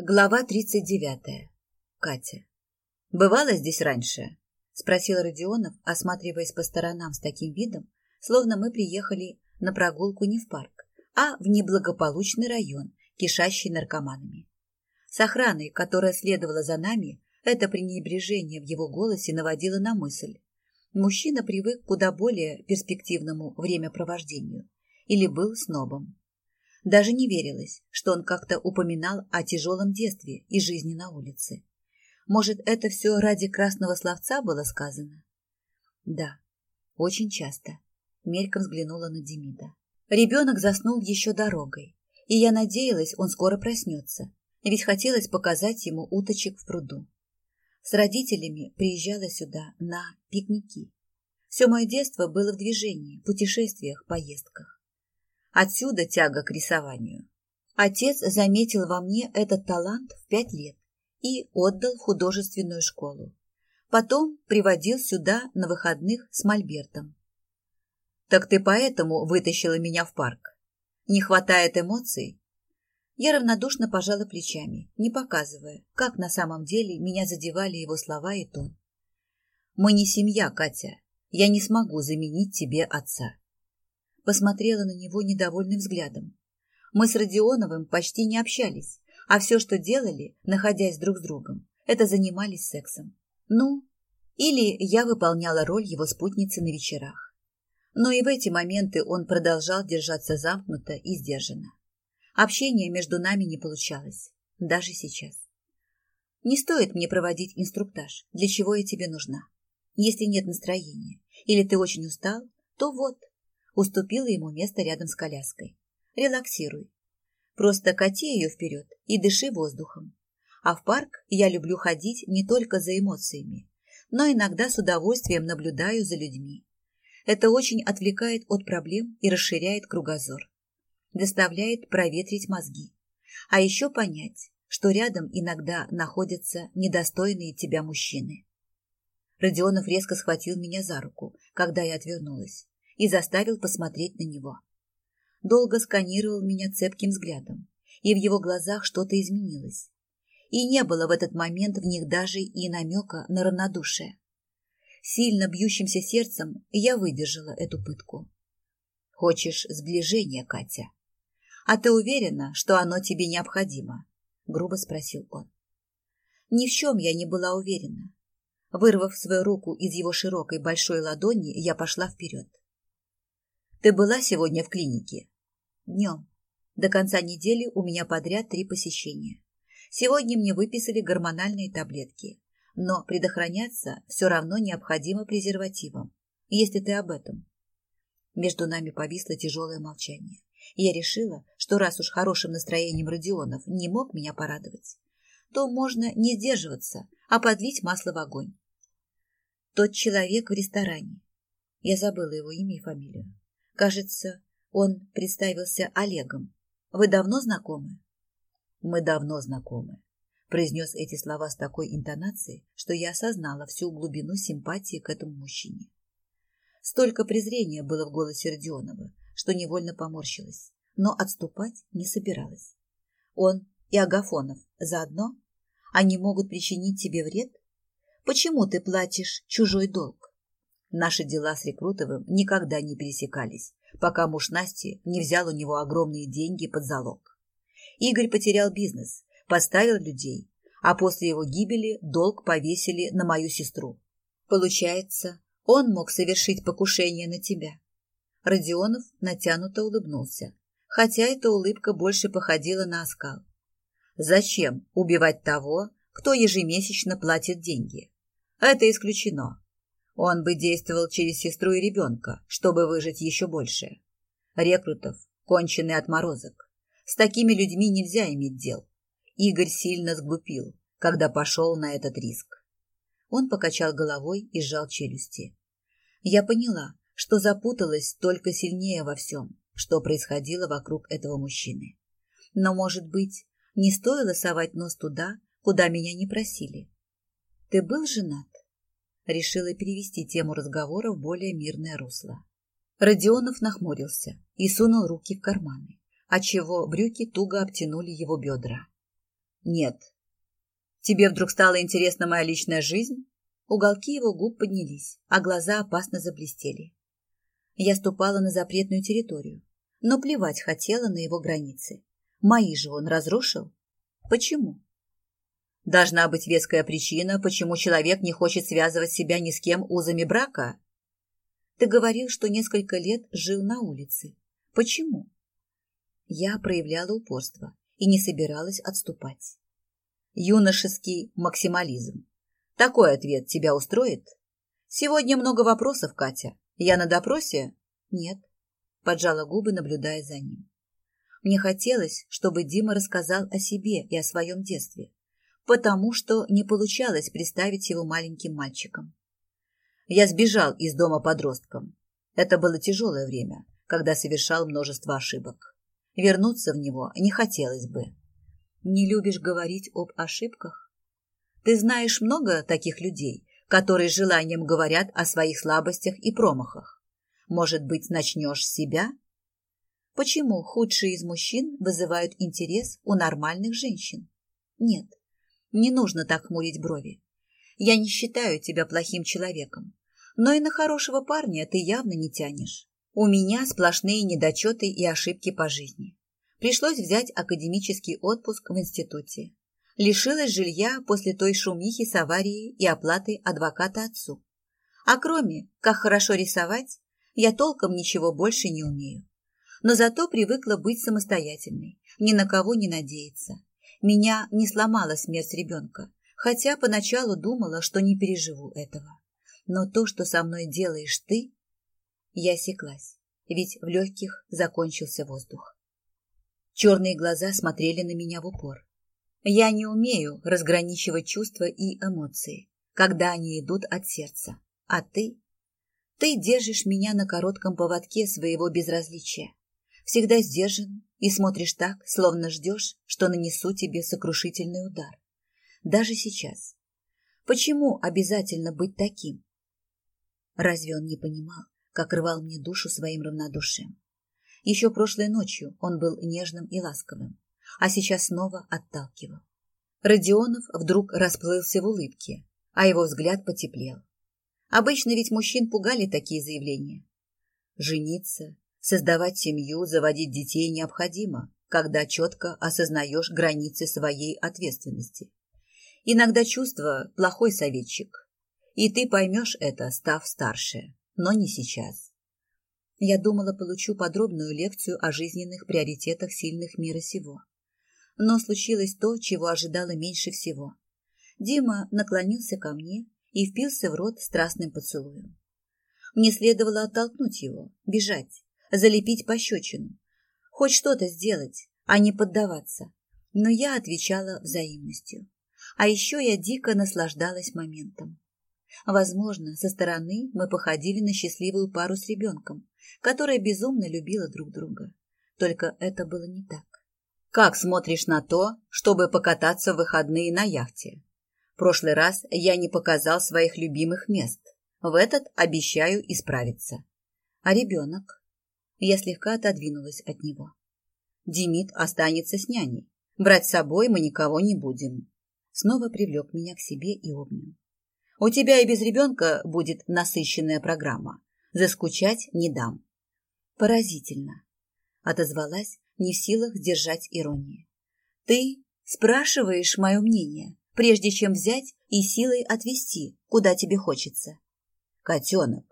Глава 39. Катя. «Бывало здесь раньше?» – спросил Родионов, осматриваясь по сторонам с таким видом, словно мы приехали на прогулку не в парк, а в неблагополучный район, кишащий наркоманами. С охраной, которая следовала за нами, это пренебрежение в его голосе наводило на мысль. Мужчина привык куда более перспективному времяпровождению или был снобом. Даже не верилось, что он как-то упоминал о тяжелом детстве и жизни на улице. Может, это все ради красного словца было сказано? Да, очень часто. Мельком взглянула на Демида. Ребенок заснул еще дорогой, и я надеялась, он скоро проснется, ведь хотелось показать ему уточек в пруду. С родителями приезжала сюда на пикники. Все мое детство было в движении, путешествиях, поездках. Отсюда тяга к рисованию. Отец заметил во мне этот талант в пять лет и отдал в художественную школу. Потом приводил сюда на выходных с мольбертом. «Так ты поэтому вытащила меня в парк? Не хватает эмоций?» Я равнодушно пожала плечами, не показывая, как на самом деле меня задевали его слова и тон. «Мы не семья, Катя. Я не смогу заменить тебе отца посмотрела на него недовольным взглядом. Мы с Родионовым почти не общались, а все, что делали, находясь друг с другом, это занимались сексом. Ну, или я выполняла роль его спутницы на вечерах. Но и в эти моменты он продолжал держаться замкнуто и сдержанно. Общение между нами не получалось, даже сейчас. Не стоит мне проводить инструктаж, для чего я тебе нужна. Если нет настроения или ты очень устал, то вот, уступила ему место рядом с коляской. Релаксируй. Просто кати ее вперед и дыши воздухом. А в парк я люблю ходить не только за эмоциями, но иногда с удовольствием наблюдаю за людьми. Это очень отвлекает от проблем и расширяет кругозор. Доставляет проветрить мозги. А еще понять, что рядом иногда находятся недостойные тебя мужчины. Родионов резко схватил меня за руку, когда я отвернулась и заставил посмотреть на него. Долго сканировал меня цепким взглядом, и в его глазах что-то изменилось. И не было в этот момент в них даже и намека на равнодушие. Сильно бьющимся сердцем я выдержала эту пытку. «Хочешь сближения, Катя? А ты уверена, что оно тебе необходимо?» — грубо спросил он. Ни в чем я не была уверена. Вырвав свою руку из его широкой большой ладони, я пошла вперед. Ты была сегодня в клинике? Днем. До конца недели у меня подряд три посещения. Сегодня мне выписали гормональные таблетки, но предохраняться все равно необходимо презервативом, если ты об этом. Между нами повисло тяжелое молчание. я решила, что раз уж хорошим настроением Родионов не мог меня порадовать, то можно не сдерживаться, а подлить масло в огонь. Тот человек в ресторане. Я забыла его имя и фамилию. Кажется, он представился Олегом. Вы давно знакомы? Мы давно знакомы. Произнес эти слова с такой интонацией, что я осознала всю глубину симпатии к этому мужчине. Столько презрения было в голосе Родионова, что невольно поморщилась, но отступать не собиралась. Он и Агафонов заодно? Они могут причинить тебе вред? Почему ты платишь чужой долг? Наши дела с Рекрутовым никогда не пересекались, пока муж Насти не взял у него огромные деньги под залог. Игорь потерял бизнес, поставил людей, а после его гибели долг повесили на мою сестру. Получается, он мог совершить покушение на тебя. Родионов натянуто улыбнулся, хотя эта улыбка больше походила на оскал. Зачем убивать того, кто ежемесячно платит деньги? Это исключено. Он бы действовал через сестру и ребенка, чтобы выжить еще больше. Рекрутов – конченый отморозок. С такими людьми нельзя иметь дел. Игорь сильно сглупил, когда пошел на этот риск. Он покачал головой и сжал челюсти. Я поняла, что запуталась только сильнее во всем, что происходило вокруг этого мужчины. Но, может быть, не стоило совать нос туда, куда меня не просили. Ты был женат? Решила перевести тему разговора в более мирное русло. Родионов нахмурился и сунул руки в карманы, отчего брюки туго обтянули его бедра. Нет. Тебе вдруг стала интересна моя личная жизнь? Уголки его губ поднялись, а глаза опасно заблестели. Я ступала на запретную территорию, но плевать хотела на его границы. Мои же он разрушил. Почему? Должна быть веская причина, почему человек не хочет связывать себя ни с кем узами брака. Ты говорил, что несколько лет жил на улице. Почему? Я проявляла упорство и не собиралась отступать. Юношеский максимализм. Такой ответ тебя устроит? Сегодня много вопросов, Катя. Я на допросе? Нет. Поджала губы, наблюдая за ним. Мне хотелось, чтобы Дима рассказал о себе и о своем детстве потому что не получалось представить его маленьким мальчиком. Я сбежал из дома подростком. Это было тяжелое время, когда совершал множество ошибок. Вернуться в него не хотелось бы. Не любишь говорить об ошибках? Ты знаешь много таких людей, которые желанием говорят о своих слабостях и промахах. Может быть, начнешь с себя? Почему худшие из мужчин вызывают интерес у нормальных женщин? Нет, не нужно так хмурить брови. Я не считаю тебя плохим человеком, но и на хорошего парня ты явно не тянешь. У меня сплошные недочеты и ошибки по жизни. Пришлось взять академический отпуск в институте. Лишилась жилья после той шумихи с аварией и оплатой адвоката отцу. А кроме, как хорошо рисовать, я толком ничего больше не умею. Но зато привыкла быть самостоятельной, ни на кого не надеяться, меня не сломала смерть ребенка, хотя поначалу думала, что не переживу этого. Но то, что со мной делаешь ты... Я осеклась, ведь в легких закончился воздух. Черные глаза смотрели на меня в упор. Я не умею разграничивать чувства и эмоции, когда они идут от сердца. А ты? Ты держишь меня на коротком поводке своего безразличия. Всегда сдержан, и смотришь так, словно ждешь, что нанесу тебе сокрушительный удар. Даже сейчас. Почему обязательно быть таким? Разве он не понимал, как рвал мне душу своим равнодушием? Еще прошлой ночью он был нежным и ласковым, а сейчас снова отталкивал. Родионов вдруг расплылся в улыбке, а его взгляд потеплел. Обычно ведь мужчин пугали такие заявления. Жениться, Создавать семью, заводить детей необходимо, когда четко осознаешь границы своей ответственности. Иногда чувство – плохой советчик. И ты поймешь это, став старше, но не сейчас. Я думала, получу подробную лекцию о жизненных приоритетах сильных мира сего. Но случилось то, чего ожидала меньше всего. Дима наклонился ко мне и впился в рот страстным поцелуем. Мне следовало оттолкнуть его, бежать, залепить пощечину. Хоть что-то сделать, а не поддаваться. Но я отвечала взаимностью. А еще я дико наслаждалась моментом. Возможно, со стороны мы походили на счастливую пару с ребенком, которая безумно любила друг друга. Только это было не так. Как смотришь на то, чтобы покататься в выходные на яхте? Прошлый раз я не показал своих любимых мест. В этот обещаю исправиться. А ребенок? Я слегка отодвинулась от него. Демид останется с няней. Брать с собой мы никого не будем. Снова привлек меня к себе и обнял. У тебя и без ребенка будет насыщенная программа. Заскучать не дам. Поразительно. Отозвалась, не в силах сдержать иронии. Ты спрашиваешь мое мнение, прежде чем взять и силой отвести, куда тебе хочется. Котенок,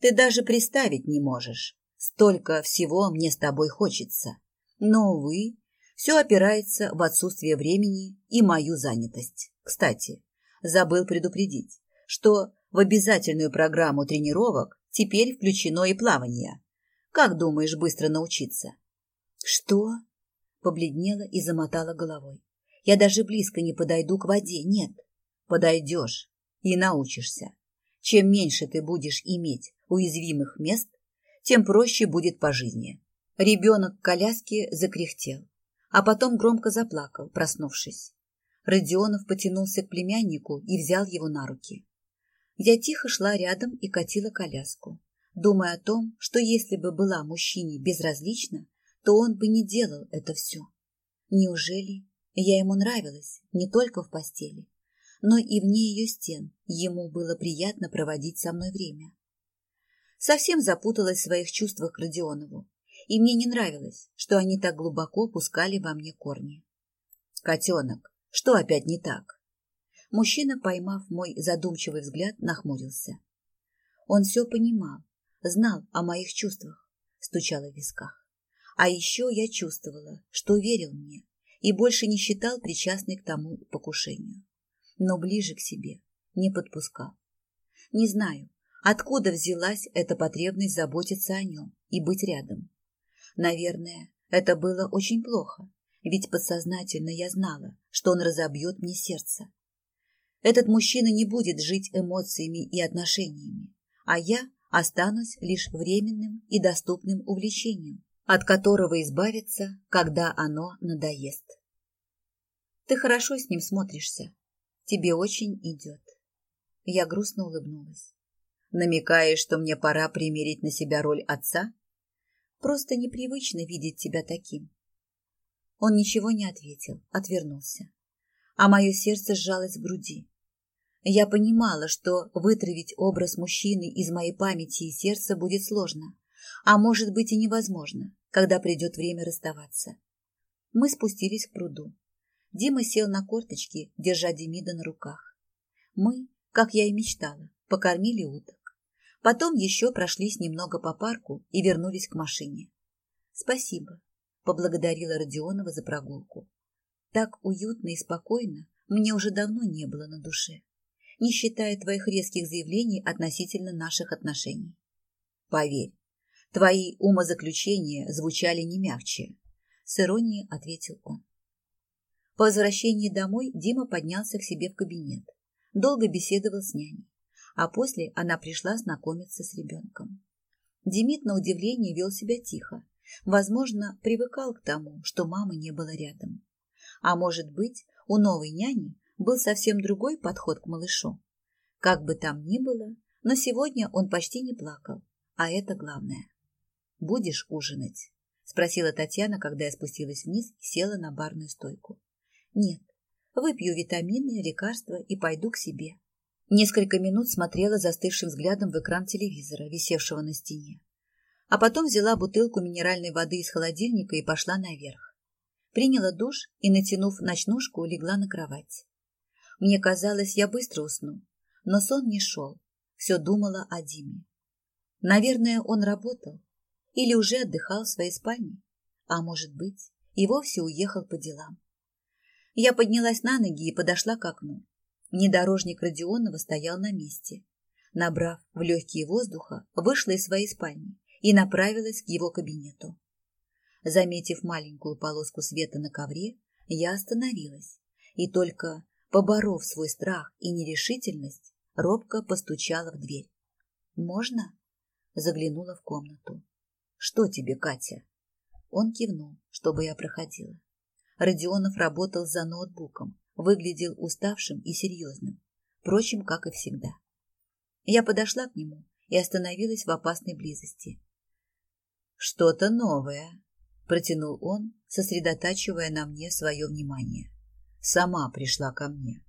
ты даже представить не можешь, Столько всего мне с тобой хочется. Но, увы, все опирается в отсутствие времени и мою занятость. Кстати, забыл предупредить, что в обязательную программу тренировок теперь включено и плавание. Как думаешь быстро научиться? Что? Побледнела и замотала головой. Я даже близко не подойду к воде, нет. Подойдешь и научишься. Чем меньше ты будешь иметь уязвимых мест, тем проще будет по жизни. Ребенок в коляске закряхтел, а потом громко заплакал, проснувшись. Родионов потянулся к племяннику и взял его на руки. Я тихо шла рядом и катила коляску, думая о том, что если бы была мужчине безразлична, то он бы не делал это все. Неужели Я ему нравилась не только в постели, но и вне ее стен ему было приятно проводить со мной время. Совсем запуталась в своих чувствах к Родионову, и мне не нравилось, что они так глубоко пускали во мне корни. «Котенок, что опять не так?» Мужчина, поймав мой задумчивый взгляд, нахмурился. Он все понимал, знал о моих чувствах, стучало в висках. А еще я чувствовала, что верил мне и больше не считал причастной к тому покушению. Но ближе к себе не подпускал. Не знаю, откуда взялась эта потребность заботиться о нем и быть рядом. Наверное, это было очень плохо, ведь подсознательно я знала, что он разобьет мне сердце. Этот мужчина не будет жить эмоциями и отношениями, а я останусь лишь временным и доступным увлечением, от которого избавиться, когда оно надоест. Ты хорошо с ним смотришься. Тебе очень идет. Я грустно улыбнулась. Намекаешь, что мне пора примерить на себя роль отца? Просто непривычно видеть тебя таким. Он ничего не ответил, отвернулся. А мое сердце сжалось в груди. Я понимала, что вытравить образ мужчины из моей памяти и сердца будет сложно, а может быть и невозможно, когда придет время расставаться. Мы спустились к пруду. Дима сел на корточки, держа Демида на руках. Мы, как я и мечтала, покормили уток. Потом еще прошлись немного по парку и вернулись к машине. Спасибо, поблагодарила Родионова за прогулку. Так уютно и спокойно мне уже давно не было на душе, не считая твоих резких заявлений относительно наших отношений. Поверь, Твои умозаключения звучали не мягче, с иронией ответил он. По возвращении домой Дима поднялся к себе в кабинет. Долго беседовал с няней, а после она пришла знакомиться с ребенком. Демид на удивление вел себя тихо, возможно, привыкал к тому, что мамы не было рядом. А может быть, у новой няни был совсем другой подход к малышу. Как бы там ни было, но сегодня он почти не плакал, а это главное. Будешь ужинать? Спросила Татьяна, когда я спустилась вниз и села на барную стойку. Нет, выпью витамины, лекарства и пойду к себе. Несколько минут смотрела застывшим взглядом в экран телевизора, висевшего на стене. А потом взяла бутылку минеральной воды из холодильника и пошла наверх. Приняла душ и, натянув ночнушку, легла на кровать. Мне казалось, я быстро усну, но сон не шел. Все думала о Диме. Наверное, он работал, или уже отдыхал в своей спальне, а может быть, и вовсе уехал по делам. Я поднялась на ноги и подошла к окну. Внедорожник Родионова стоял на месте. Набрав в легкие воздуха, вышла из своей спальни и направилась к его кабинету. Заметив маленькую полоску света на ковре, я остановилась и только, поборов свой страх и нерешительность, робко постучала в дверь. «Можно?» Заглянула в комнату. Что тебе, Катя? Он кивнул, чтобы я проходила. Родионов работал за ноутбуком, выглядел уставшим и серьезным, впрочем, как и всегда. Я подошла к нему и остановилась в опасной близости. «Что-то новое», — протянул он, сосредотачивая на мне свое внимание. «Сама пришла ко мне.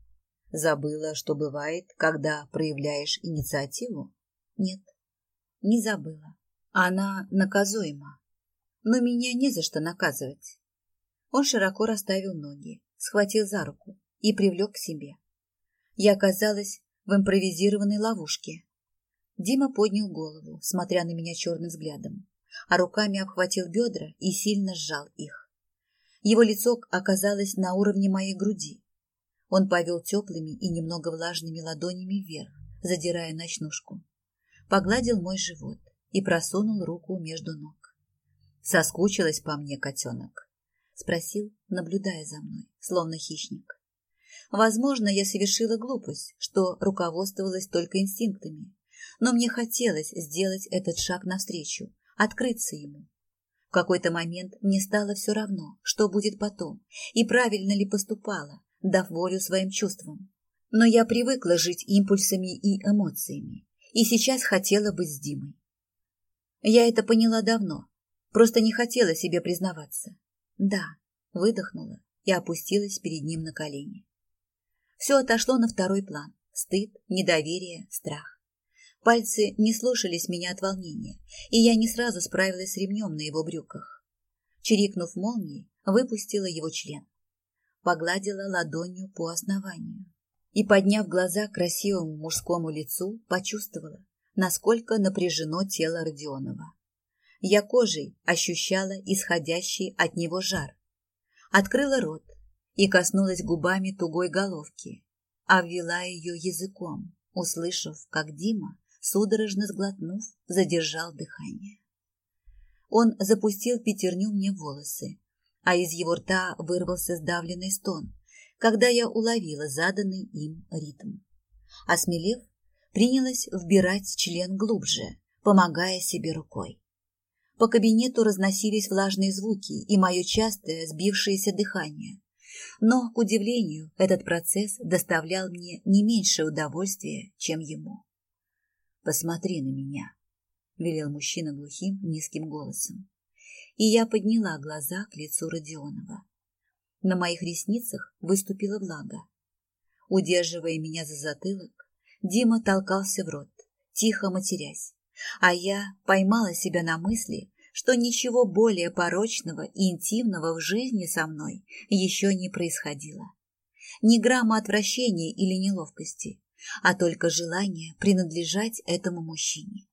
Забыла, что бывает, когда проявляешь инициативу?» «Нет, не забыла. Она наказуема. Но меня не за что наказывать. Он широко расставил ноги, схватил за руку и привлек к себе. Я оказалась в импровизированной ловушке. Дима поднял голову, смотря на меня черным взглядом, а руками обхватил бедра и сильно сжал их. Его лицо оказалось на уровне моей груди. Он повел теплыми и немного влажными ладонями вверх, задирая ночнушку. Погладил мой живот, и просунул руку между ног. «Соскучилась по мне, котенок?» — спросил, наблюдая за мной, словно хищник. Возможно, я совершила глупость, что руководствовалась только инстинктами, но мне хотелось сделать этот шаг навстречу, открыться ему. В какой-то момент мне стало все равно, что будет потом, и правильно ли поступала, дав волю своим чувствам. Но я привыкла жить импульсами и эмоциями, и сейчас хотела быть с Димой. Я это поняла давно, просто не хотела себе признаваться. Да, выдохнула и опустилась перед ним на колени. Все отошло на второй план. Стыд, недоверие, страх. Пальцы не слушались меня от волнения, и я не сразу справилась с ремнем на его брюках. Чирикнув молнией, выпустила его член. Погладила ладонью по основанию. И, подняв глаза к красивому мужскому лицу, почувствовала, насколько напряжено тело Родионова. Я кожей ощущала исходящий от него жар. Открыла рот и коснулась губами тугой головки, обвела ее языком, услышав, как Дима, судорожно сглотнув, задержал дыхание. Он запустил пятерню мне волосы, а из его рта вырвался сдавленный стон, когда я уловила заданный им ритм. Осмелев, принялась вбирать член глубже, помогая себе рукой. По кабинету разносились влажные звуки и мое частое сбившееся дыхание. Но, к удивлению, этот процесс доставлял мне не меньше удовольствия, чем ему. «Посмотри на меня», — велел мужчина глухим, низким голосом. И я подняла глаза к лицу Родионова. На моих ресницах выступила влага. Удерживая меня за затылок, Дима толкался в рот, тихо матерясь, а я поймала себя на мысли, что ничего более порочного и интимного в жизни со мной еще не происходило. Ни грамма отвращения или неловкости, а только желание принадлежать этому мужчине.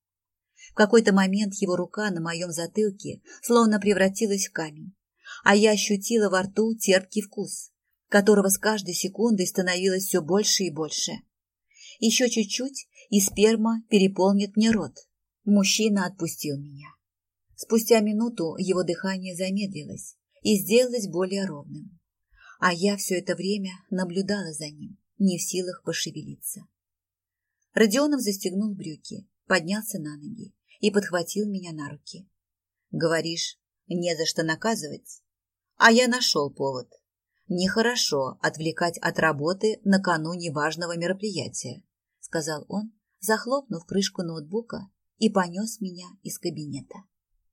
В какой-то момент его рука на моем затылке словно превратилась в камень, а я ощутила во рту терпкий вкус, которого с каждой секундой становилось все больше и больше. Еще чуть-чуть, и сперма переполнит мне рот. Мужчина отпустил меня. Спустя минуту его дыхание замедлилось и сделалось более ровным. А я все это время наблюдала за ним, не в силах пошевелиться. Родионов застегнул брюки, поднялся на ноги и подхватил меня на руки. «Говоришь, не за что наказывать?» А я нашел повод. Нехорошо отвлекать от работы накануне важного мероприятия, сказал он, захлопнув крышку ноутбука и понес меня из кабинета.